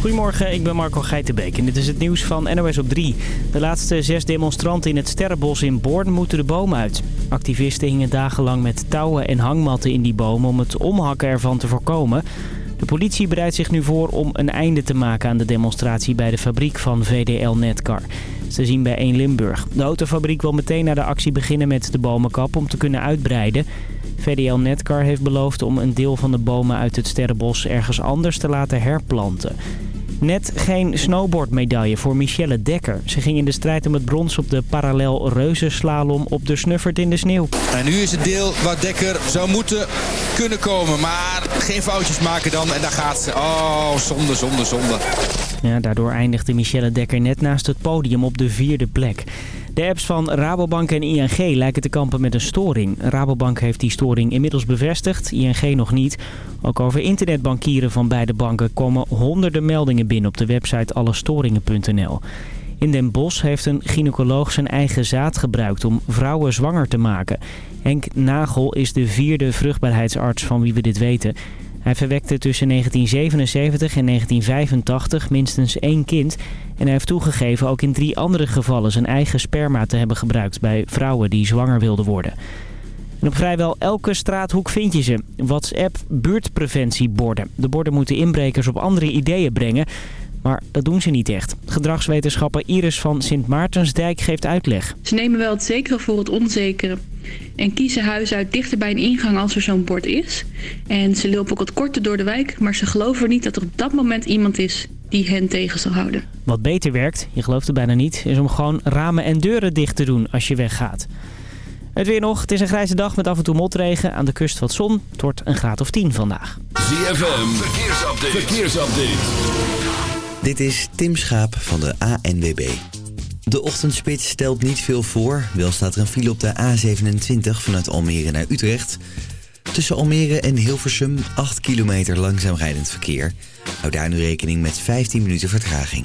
Goedemorgen, ik ben Marco Geitenbeek en dit is het nieuws van NOS op 3. De laatste zes demonstranten in het Sterrenbos in Born moeten de boom uit. Activisten hingen dagenlang met touwen en hangmatten in die bomen om het omhakken ervan te voorkomen. De politie bereidt zich nu voor om een einde te maken aan de demonstratie bij de fabriek van VDL Netcar. Ze zien bij 1 Limburg. De autofabriek wil meteen naar de actie beginnen met de bomenkap om te kunnen uitbreiden. VDL Netcar heeft beloofd om een deel van de bomen uit het Sterrenbos ergens anders te laten herplanten. Net geen snowboardmedaille voor Michelle Dekker. Ze ging in de strijd om het brons op de parallel reuzenslalom op de snuffert in de sneeuw. En nu is het deel waar Dekker zou moeten kunnen komen. Maar geen foutjes maken dan en daar gaat ze. Oh, zonde, zonde, zonde. Ja, daardoor eindigde Michelle Dekker net naast het podium op de vierde plek. De apps van Rabobank en ING lijken te kampen met een storing. Rabobank heeft die storing inmiddels bevestigd, ING nog niet. Ook over internetbankieren van beide banken komen honderden meldingen binnen op de website allestoringen.nl. In Den Bosch heeft een gynaecoloog zijn eigen zaad gebruikt om vrouwen zwanger te maken. Henk Nagel is de vierde vruchtbaarheidsarts van wie we dit weten. Hij verwekte tussen 1977 en 1985 minstens één kind. En hij heeft toegegeven ook in drie andere gevallen zijn eigen sperma te hebben gebruikt bij vrouwen die zwanger wilden worden. En op vrijwel elke straathoek vind je ze. WhatsApp buurtpreventieborden. De borden moeten inbrekers op andere ideeën brengen. Maar dat doen ze niet echt. Gedragswetenschapper Iris van Sint Maartensdijk geeft uitleg. Ze nemen wel het zekere voor het onzekere. En kiezen huizen uit dichter bij een ingang als er zo'n bord is. En ze lopen ook wat korter door de wijk. Maar ze geloven niet dat er op dat moment iemand is die hen tegen zal houden. Wat beter werkt, je gelooft het bijna niet, is om gewoon ramen en deuren dicht te doen als je weggaat. Het weer nog. Het is een grijze dag met af en toe motregen. Aan de kust wat zon. Het wordt een graad of 10 vandaag. ZFM, verkeersupdate. verkeersupdate. Dit is Tim Schaap van de ANWB. De ochtendspits stelt niet veel voor. Wel staat er een file op de A27 vanuit Almere naar Utrecht. Tussen Almere en Hilversum 8 kilometer langzaam rijdend verkeer. Hou daar nu rekening met 15 minuten vertraging.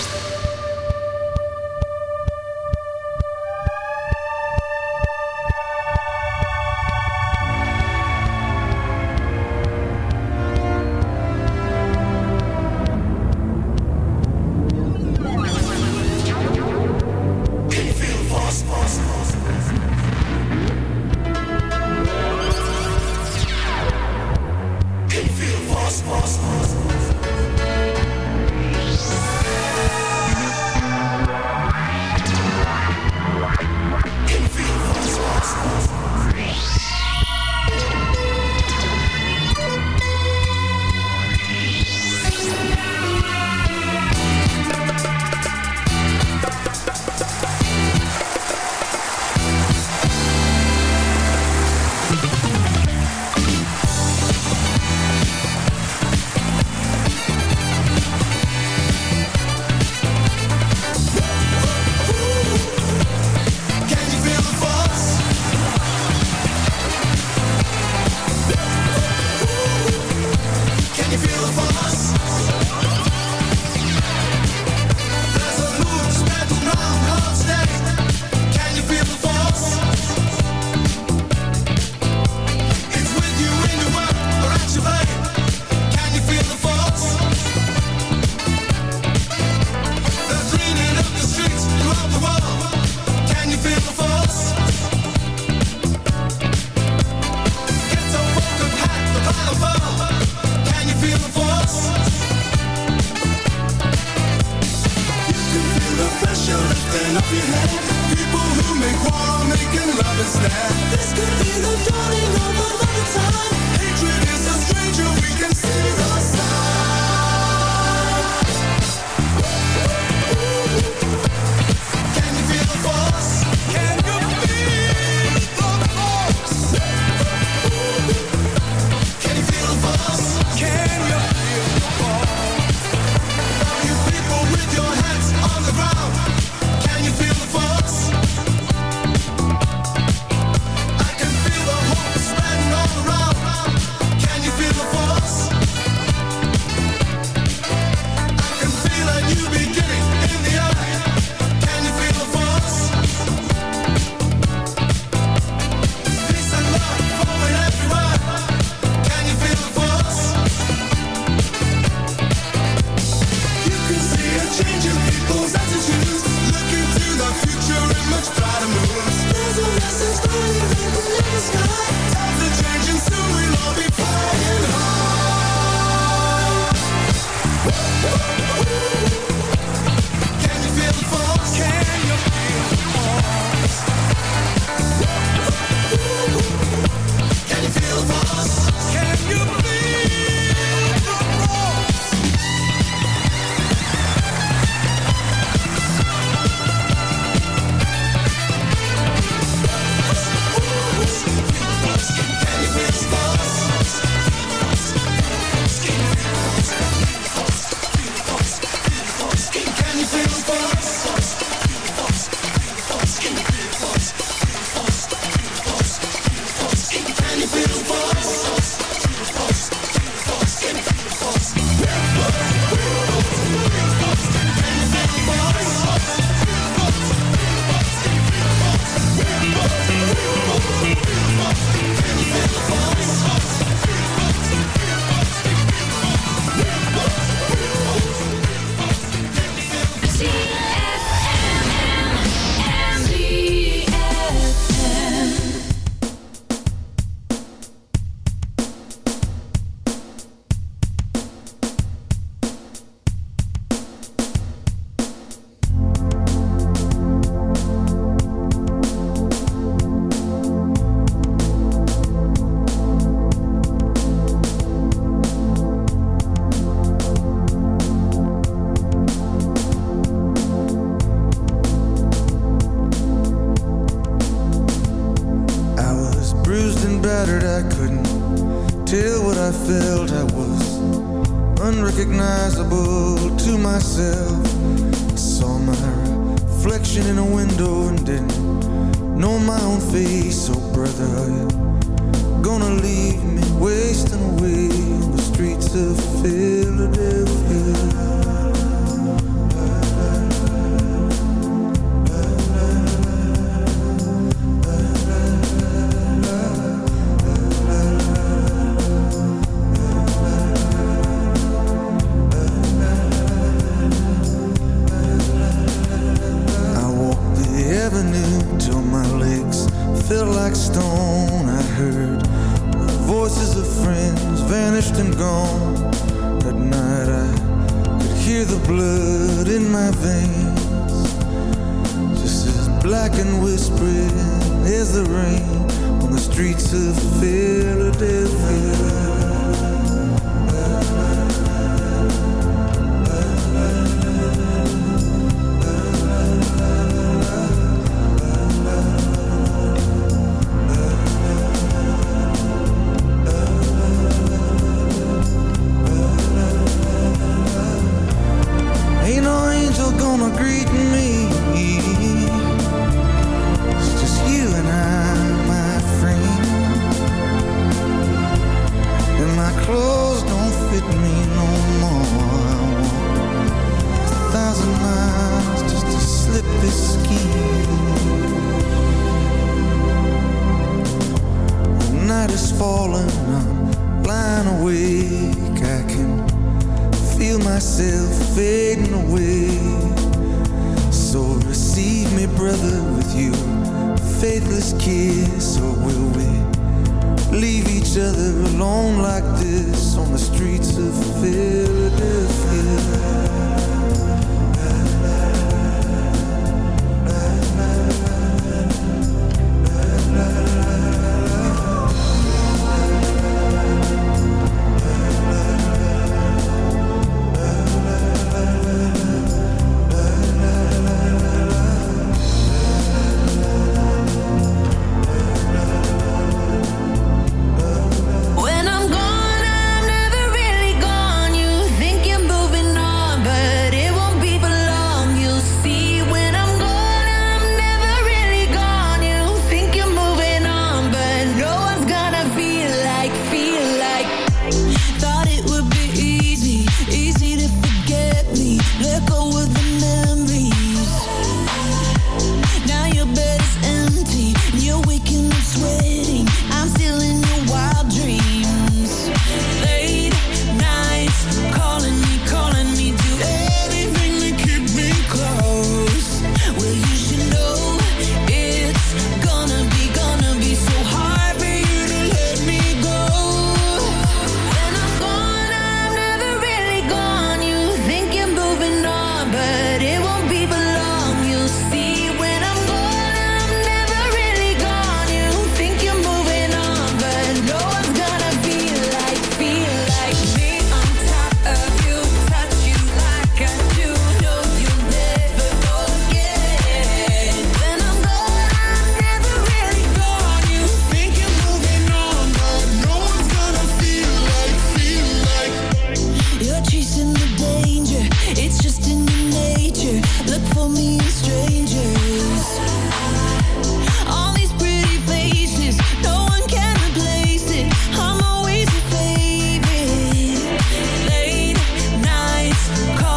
Come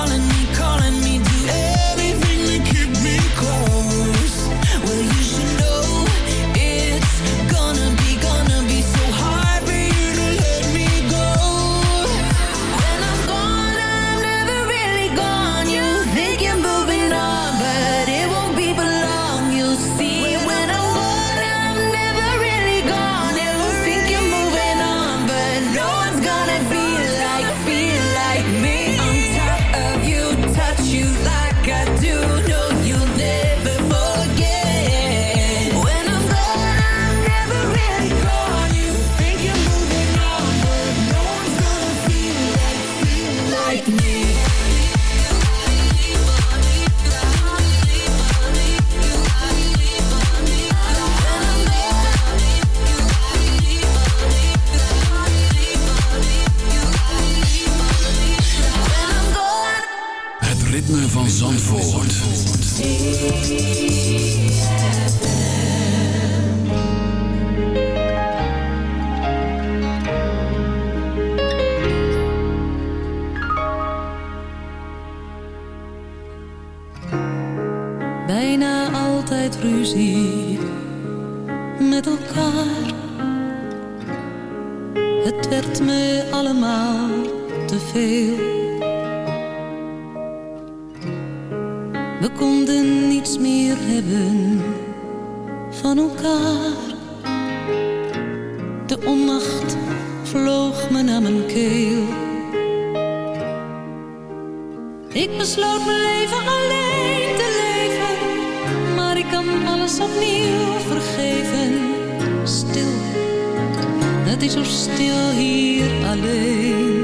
is zo stil hier alleen.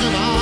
of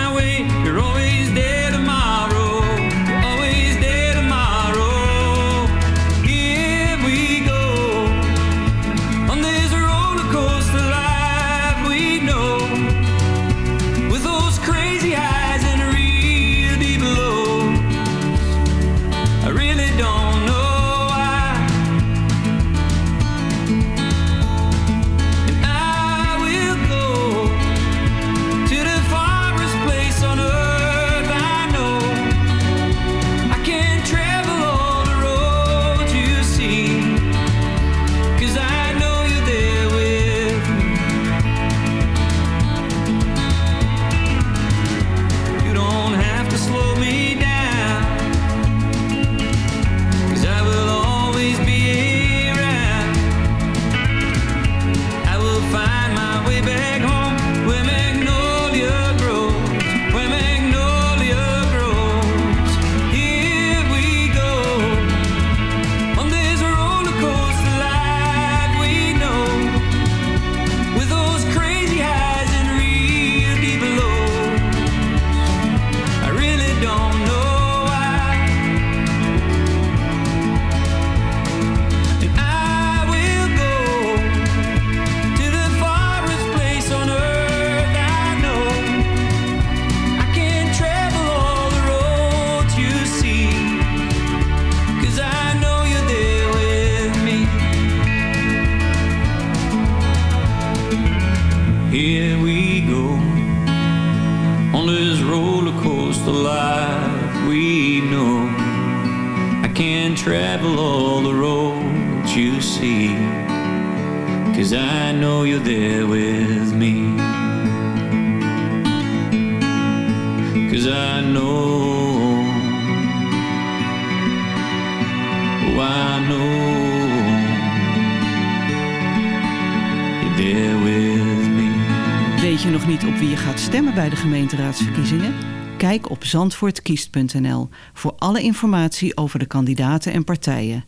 zandvoortkiest.nl voor alle informatie over de kandidaten en partijen.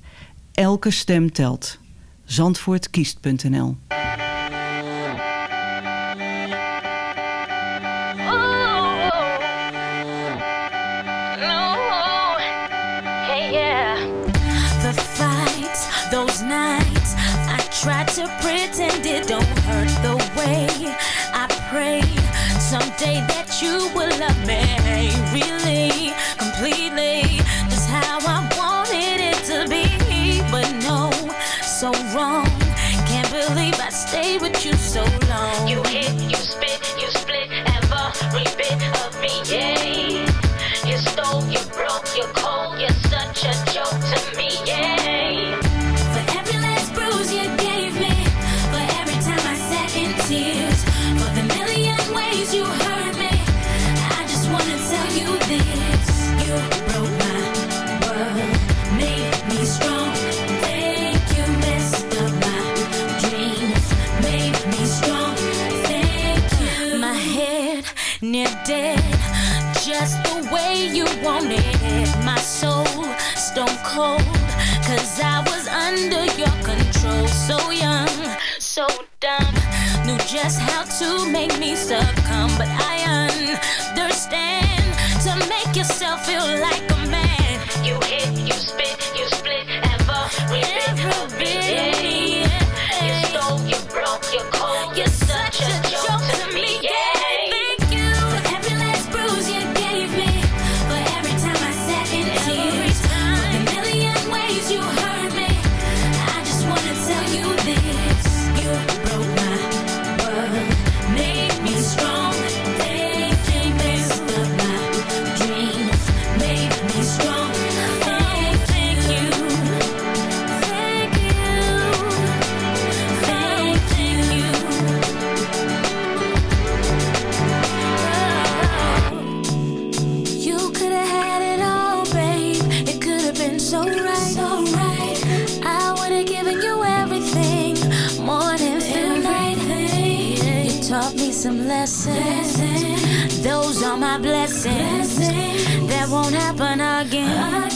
Elke stem telt. Zandvoortkiest.nl try to pretend it don't hurt the way I pray someday that you will love me. stay with you so long. You hit, you spit, you it just the way you want it. My soul stone cold, cause I was under your control. So young, so dumb, knew just how to make me succumb. But I understand to make yourself feel like again. again.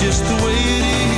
Just the way it is.